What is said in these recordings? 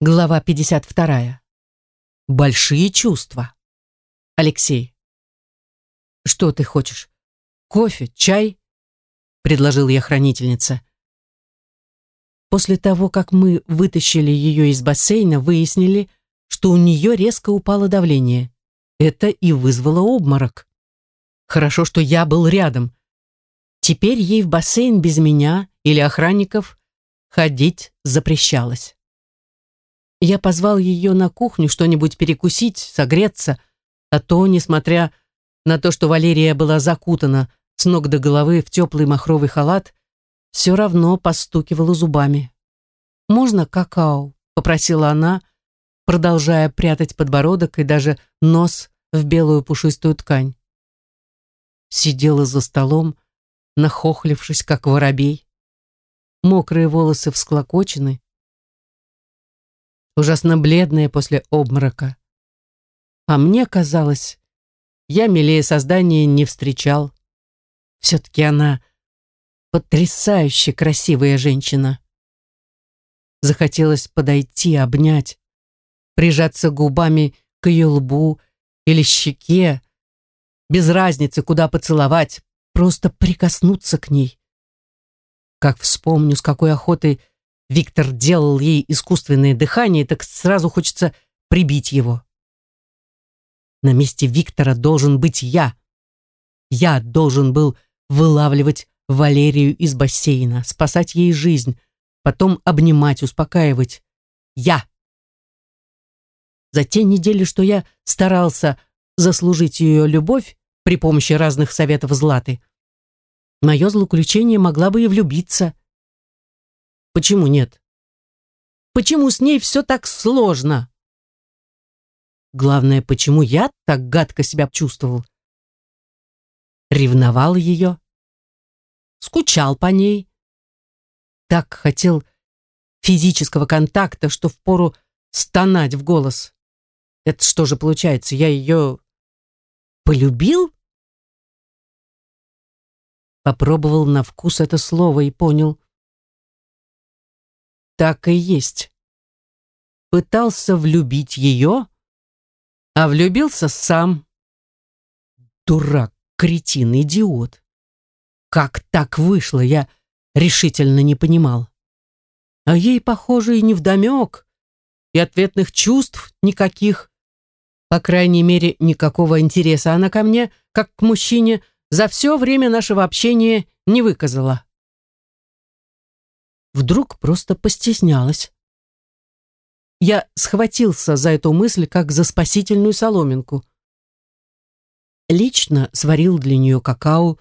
Глава 52. Большие чувства. Алексей. «Что ты хочешь? Кофе? Чай?» — предложил я хранительнице. После того, как мы вытащили ее из бассейна, выяснили, что у нее резко упало давление. Это и вызвало обморок. Хорошо, что я был рядом. Теперь ей в бассейн без меня или охранников ходить запрещалось. Я позвал ее на кухню что-нибудь перекусить, согреться, а то, несмотря на то, что Валерия была закутана с ног до головы в теплый махровый халат, все равно постукивала зубами. «Можно какао?» — попросила она, продолжая прятать подбородок и даже нос в белую пушистую ткань. Сидела за столом, нахохлившись, как воробей. Мокрые волосы всклокочены, ужасно бледная после обморока. А мне казалось, я милее создания не встречал. Все-таки она потрясающе красивая женщина. Захотелось подойти, обнять, прижаться губами к ее лбу или щеке, без разницы, куда поцеловать, просто прикоснуться к ней. Как вспомню, с какой охотой Виктор делал ей искусственное дыхание, так сразу хочется прибить его. На месте Виктора должен быть я. Я должен был вылавливать Валерию из бассейна, спасать ей жизнь, потом обнимать, успокаивать. Я. За те недели, что я старался заслужить ее любовь при помощи разных советов Златы, мое злоключение могла бы и влюбиться. Почему нет? Почему с ней все так сложно? Главное, почему я так гадко себя чувствовал? Ревновал ее? Скучал по ней? Так хотел физического контакта, что впору стонать в голос. Это что же получается, я ее полюбил? Попробовал на вкус это слово и понял, так и есть. Пытался влюбить ее, а влюбился сам. Дурак, кретин, идиот. Как так вышло, я решительно не понимал. А ей, похоже, и невдомек, и ответных чувств никаких. По крайней мере, никакого интереса она ко мне, как к мужчине, за все время нашего общения не выказала вдруг просто постеснялась. Я схватился за эту мысль, как за спасительную соломинку. Лично сварил для нее какао,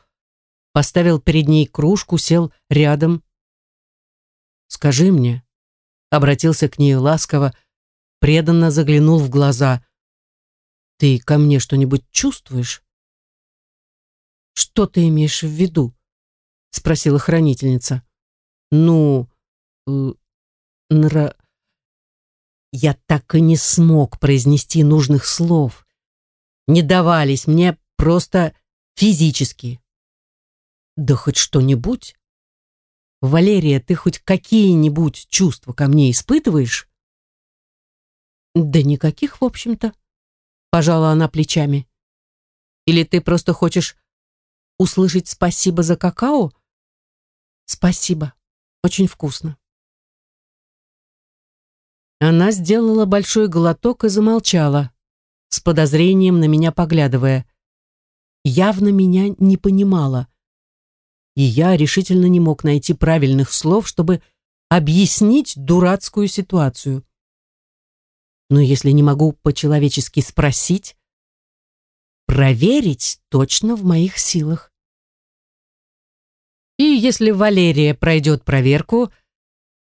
поставил перед ней кружку, сел рядом. «Скажи мне», — обратился к ней ласково, преданно заглянул в глаза. «Ты ко мне что-нибудь чувствуешь?» «Что ты имеешь в виду?» — спросила хранительница. Ну, э, нра... Я так и не смог произнести нужных слов. Не давались мне просто физически. Да хоть что-нибудь. Валерия, ты хоть какие-нибудь чувства ко мне испытываешь? Да никаких, в общем-то. Пожала она плечами. Или ты просто хочешь услышать спасибо за какао? Спасибо. Очень вкусно. Она сделала большой глоток и замолчала, с подозрением на меня поглядывая. Явно меня не понимала. И я решительно не мог найти правильных слов, чтобы объяснить дурацкую ситуацию. Но если не могу по-человечески спросить, проверить точно в моих силах. И если Валерия пройдет проверку,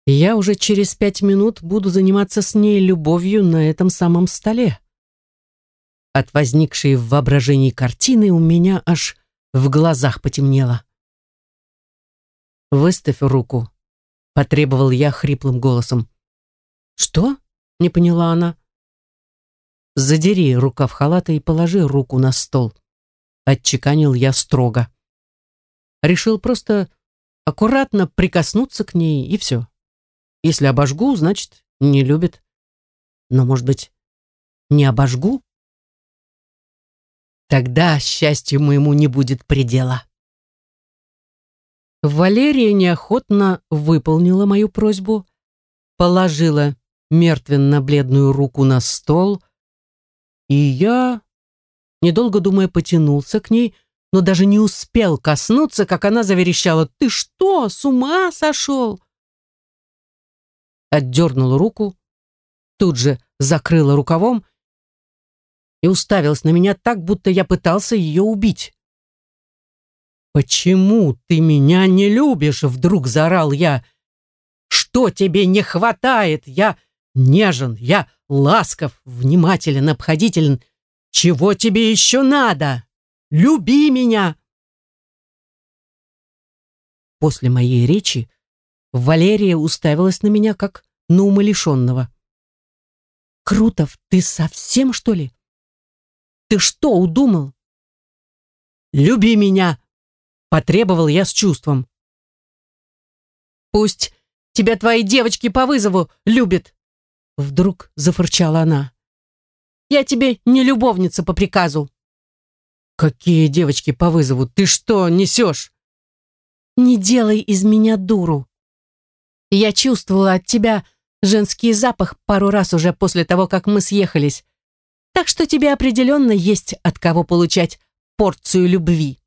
я уже через пять минут буду заниматься с ней любовью на этом самом столе. От возникшей в воображении картины у меня аж в глазах потемнело. «Выставь руку», — потребовал я хриплым голосом. «Что?» — не поняла она. «Задери рукав халата и положи руку на стол», — отчеканил я строго. Решил просто аккуратно прикоснуться к ней, и все. Если обожгу, значит, не любит. Но, может быть, не обожгу? Тогда счастью моему не будет предела. Валерия неохотно выполнила мою просьбу, положила мертвенно-бледную руку на стол, и я, недолго думая, потянулся к ней, но даже не успел коснуться, как она заверещала «Ты что, с ума сошел?» Отдернула руку, тут же закрыла рукавом и уставилась на меня так, будто я пытался ее убить. «Почему ты меня не любишь?» — вдруг заорал я. «Что тебе не хватает? Я нежен, я ласков, внимателен, обходителен. Чего тебе еще надо? Люби меня!» После моей речи Валерия уставилась на меня, как на умалишенного. «Крутов, ты совсем, что ли? Ты что, удумал?» «Люби меня!» — потребовал я с чувством. «Пусть тебя твои девочки по вызову любят!» Вдруг зафырчала она. «Я тебе не любовница по приказу!» «Какие девочки по вызову? Ты что несешь?» «Не делай из меня дуру. Я чувствовала от тебя женский запах пару раз уже после того, как мы съехались. Так что тебе определенно есть от кого получать порцию любви.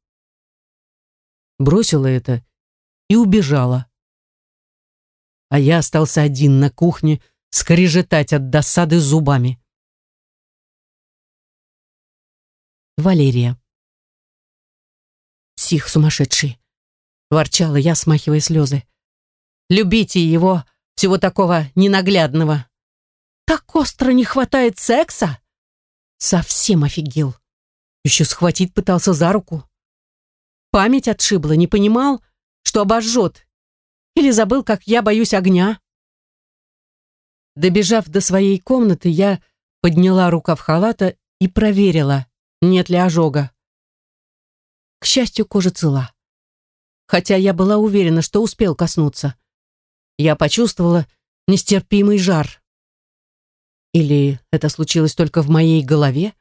Бросила это и убежала. А я остался один на кухне, скрежетать от досады зубами. Валерия. Псих сумасшедший. Ворчала я, смахивая слезы. Любите его, всего такого ненаглядного. Так остро не хватает секса? Совсем офигел. Еще схватить пытался за руку. Память отшибла, не понимал, что обожжет. Или забыл, как я боюсь огня. Добежав до своей комнаты, я подняла рукав халата и проверила, нет ли ожога. К счастью, кожа цела. Хотя я была уверена, что успел коснуться. Я почувствовала нестерпимый жар. Или это случилось только в моей голове?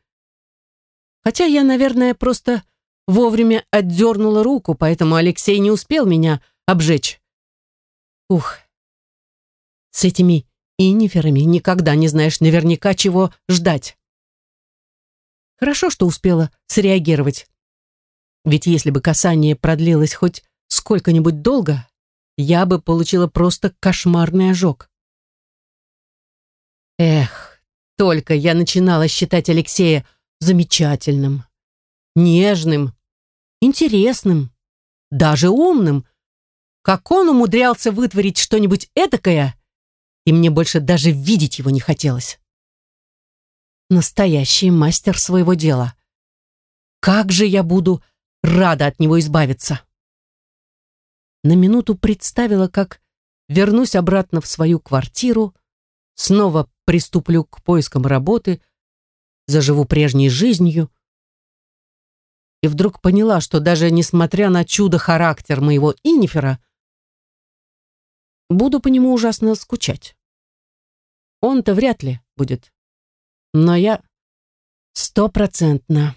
Хотя я, наверное, просто вовремя отдернула руку, поэтому Алексей не успел меня обжечь. Ух, с этими иниферами никогда не знаешь наверняка, чего ждать. Хорошо, что успела среагировать. Ведь если бы касание продлилось хоть сколько-нибудь долго, я бы получила просто кошмарный ожог. Эх, только я начинала считать Алексея замечательным, нежным, интересным, даже умным. Как он умудрялся вытворить что-нибудь этакое, и мне больше даже видеть его не хотелось. Настоящий мастер своего дела. Как же я буду рада от него избавиться. На минуту представила, как вернусь обратно в свою квартиру, снова приступлю к поискам работы, заживу прежней жизнью. И вдруг поняла, что даже несмотря на чудо-характер моего Иннифера, буду по нему ужасно скучать. Он-то вряд ли будет. Но я стопроцентно